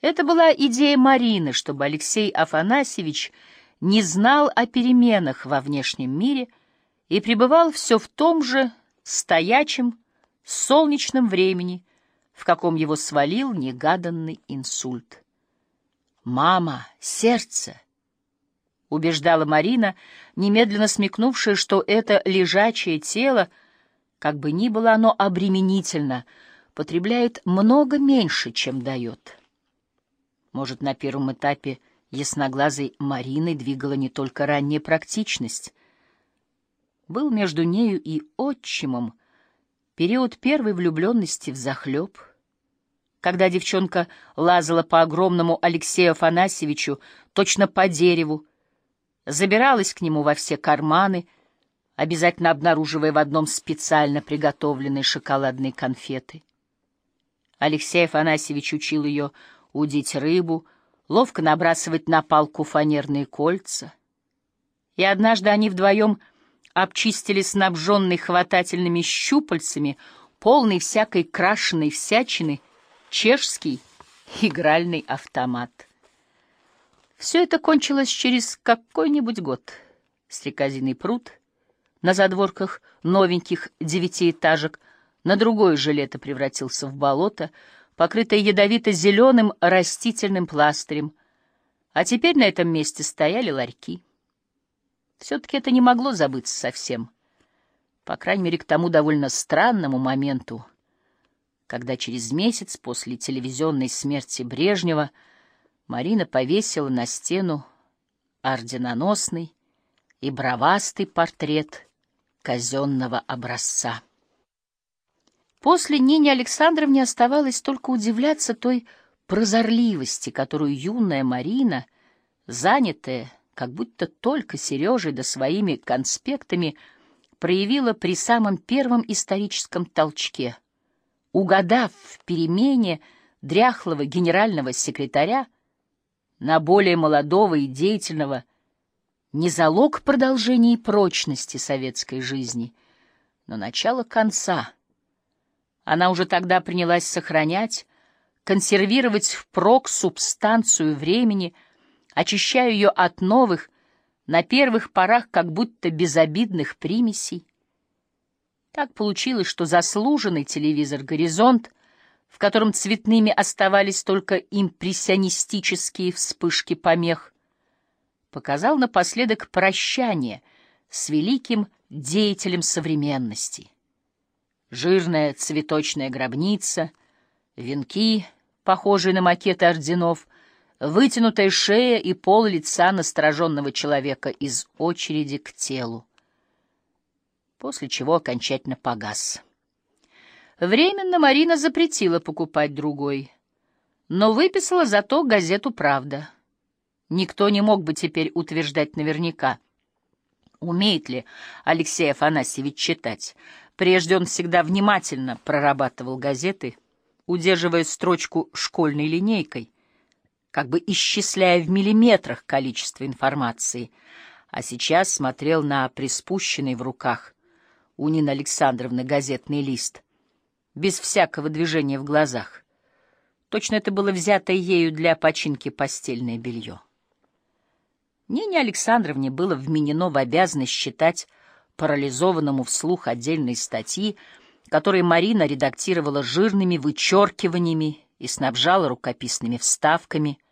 Это была идея Марины, чтобы Алексей Афанасьевич не знал о переменах во внешнем мире и пребывал все в том же стоячем, солнечном времени, в каком его свалил негаданный инсульт. «Мама, сердце!» — убеждала Марина, немедленно смекнувшая, что это лежачее тело, как бы ни было оно обременительно, потребляет много меньше, чем дает. Может, на первом этапе ясноглазой Мариной двигала не только ранняя практичность. Был между нею и отчимом период первой влюбленности в захлеб, когда девчонка лазала по огромному Алексею Афанасьевичу, точно по дереву, забиралась к нему во все карманы, обязательно обнаруживая в одном специально приготовленные шоколадные конфеты. Алексей Афанасьевич учил ее удить рыбу, ловко набрасывать на палку фанерные кольца. И однажды они вдвоем обчистили снабженный хватательными щупальцами, полный всякой крашеной всячины, чешский игральный автомат. Все это кончилось через какой-нибудь год. Стрекозиный пруд на задворках новеньких девятиэтажек на другое же лето превратился в болото — покрытая ядовито-зеленым растительным пластырем, а теперь на этом месте стояли ларьки. Все-таки это не могло забыться совсем, по крайней мере, к тому довольно странному моменту, когда через месяц после телевизионной смерти Брежнева Марина повесила на стену орденоносный и бровастый портрет казенного образца. После Нине Александровне оставалось только удивляться той прозорливости, которую юная Марина, занятая как будто только Сережей да своими конспектами, проявила при самом первом историческом толчке. Угадав в перемене дряхлого генерального секретаря на более молодого и деятельного не залог продолжения и прочности советской жизни, но начало конца — она уже тогда принялась сохранять, консервировать впрок субстанцию времени, очищая ее от новых, на первых порах как будто безобидных примесей. Так получилось, что заслуженный телевизор «Горизонт», в котором цветными оставались только импрессионистические вспышки помех, показал напоследок прощание с великим деятелем современности — жирная цветочная гробница, венки, похожие на макеты орденов, вытянутая шея и пол лица настороженного человека из очереди к телу. После чего окончательно погас. Временно Марина запретила покупать другой, но выписала зато газету «Правда». Никто не мог бы теперь утверждать наверняка, умеет ли Алексей Афанасьевич читать, Прежде он всегда внимательно прорабатывал газеты, удерживая строчку школьной линейкой, как бы исчисляя в миллиметрах количество информации, а сейчас смотрел на приспущенный в руках у Нины Александровны газетный лист, без всякого движения в глазах. Точно это было взято ею для починки постельное белье. Нине Александровне было вменено в обязанность считать парализованному вслух отдельной статьи, которые Марина редактировала жирными вычеркиваниями и снабжала рукописными вставками —